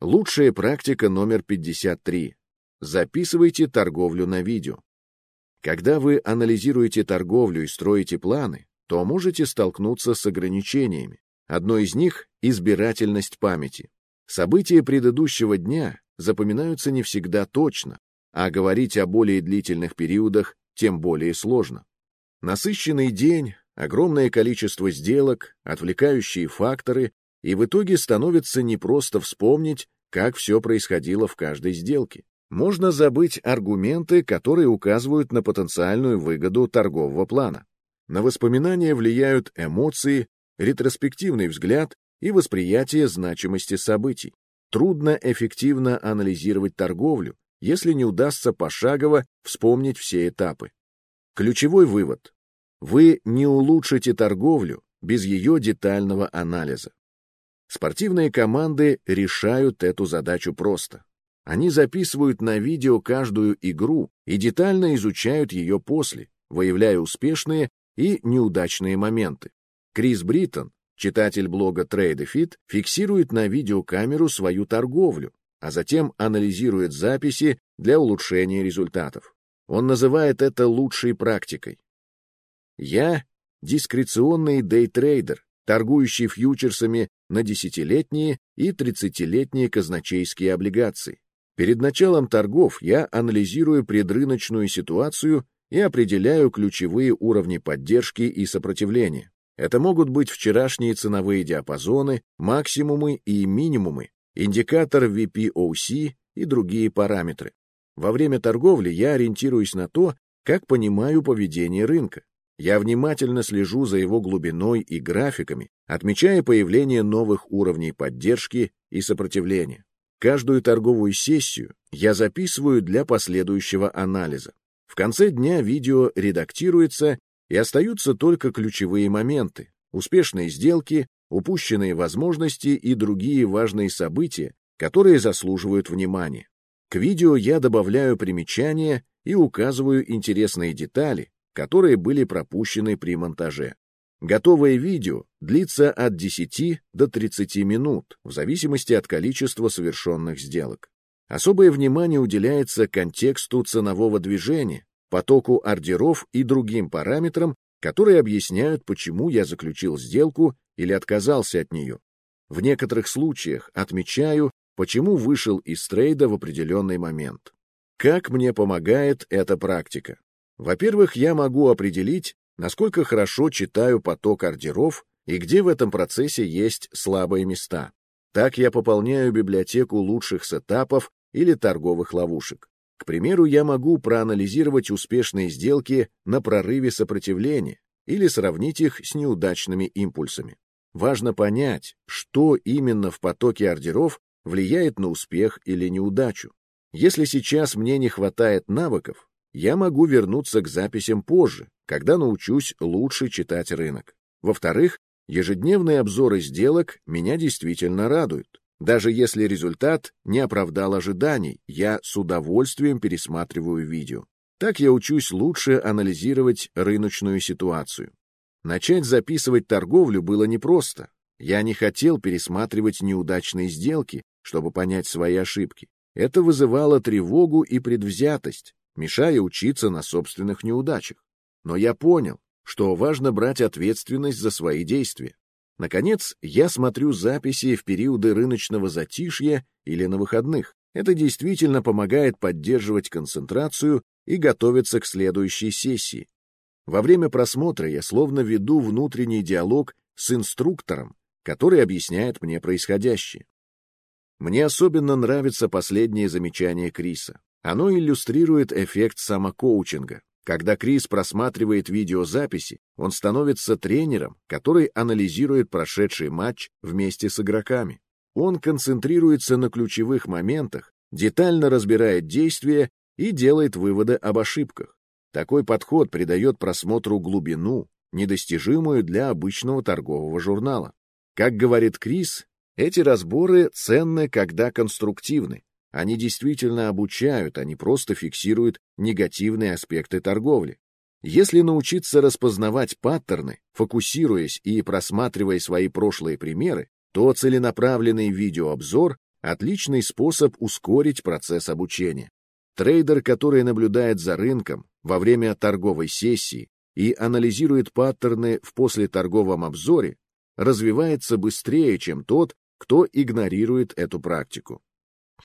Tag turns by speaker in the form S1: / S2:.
S1: Лучшая практика номер 53. Записывайте торговлю на видео. Когда вы анализируете торговлю и строите планы, то можете столкнуться с ограничениями. Одно из них — избирательность памяти. События предыдущего дня запоминаются не всегда точно, а говорить о более длительных периодах тем более сложно. Насыщенный день, огромное количество сделок, отвлекающие факторы, и в итоге становится непросто вспомнить, как все происходило в каждой сделке. Можно забыть аргументы, которые указывают на потенциальную выгоду торгового плана. На воспоминания влияют эмоции, ретроспективный взгляд и восприятие значимости событий. Трудно эффективно анализировать торговлю, если не удастся пошагово вспомнить все этапы. Ключевой вывод. Вы не улучшите торговлю без ее детального анализа. Спортивные команды решают эту задачу просто. Они записывают на видео каждую игру и детально изучают ее после, выявляя успешные и неудачные моменты. Крис Бриттон, читатель блога TradeFit, фиксирует на видеокамеру свою торговлю, а затем анализирует записи для улучшения результатов. Он называет это лучшей практикой. Я — дискреционный дейтрейдер, торгующий фьючерсами на десятилетние и тридцатилетние казначейские облигации. Перед началом торгов я анализирую предрыночную ситуацию и определяю ключевые уровни поддержки и сопротивления. Это могут быть вчерашние ценовые диапазоны, максимумы и минимумы, индикатор VPOC и другие параметры. Во время торговли я ориентируюсь на то, как понимаю поведение рынка. Я внимательно слежу за его глубиной и графиками, отмечая появление новых уровней поддержки и сопротивления. Каждую торговую сессию я записываю для последующего анализа. В конце дня видео редактируется, и остаются только ключевые моменты, успешные сделки, упущенные возможности и другие важные события, которые заслуживают внимания. К видео я добавляю примечания и указываю интересные детали, которые были пропущены при монтаже. Готовое видео длится от 10 до 30 минут, в зависимости от количества совершенных сделок. Особое внимание уделяется контексту ценового движения, потоку ордеров и другим параметрам, которые объясняют, почему я заключил сделку или отказался от нее. В некоторых случаях отмечаю, почему вышел из трейда в определенный момент. Как мне помогает эта практика? Во-первых, я могу определить, насколько хорошо читаю поток ордеров и где в этом процессе есть слабые места. Так я пополняю библиотеку лучших сетапов или торговых ловушек. К примеру, я могу проанализировать успешные сделки на прорыве сопротивления или сравнить их с неудачными импульсами. Важно понять, что именно в потоке ордеров влияет на успех или неудачу. Если сейчас мне не хватает навыков, я могу вернуться к записям позже, когда научусь лучше читать рынок. Во-вторых, ежедневные обзоры сделок меня действительно радуют. Даже если результат не оправдал ожиданий, я с удовольствием пересматриваю видео. Так я учусь лучше анализировать рыночную ситуацию. Начать записывать торговлю было непросто. Я не хотел пересматривать неудачные сделки, чтобы понять свои ошибки. Это вызывало тревогу и предвзятость, мешая учиться на собственных неудачах. Но я понял, что важно брать ответственность за свои действия. Наконец, я смотрю записи в периоды рыночного затишья или на выходных. Это действительно помогает поддерживать концентрацию и готовиться к следующей сессии. Во время просмотра я словно веду внутренний диалог с инструктором, который объясняет мне происходящее. Мне особенно нравится последнее замечание Криса. Оно иллюстрирует эффект самокоучинга. Когда Крис просматривает видеозаписи, он становится тренером, который анализирует прошедший матч вместе с игроками. Он концентрируется на ключевых моментах, детально разбирает действия и делает выводы об ошибках. Такой подход придает просмотру глубину, недостижимую для обычного торгового журнала. Как говорит Крис, эти разборы ценны, когда конструктивны, они действительно обучают, не просто фиксируют негативные аспекты торговли. Если научиться распознавать паттерны, фокусируясь и просматривая свои прошлые примеры, то целенаправленный видеообзор Отличный способ ускорить процесс обучения. Трейдер, который наблюдает за рынком во время торговой сессии и анализирует паттерны в послеторговом обзоре, развивается быстрее, чем тот, кто игнорирует эту практику.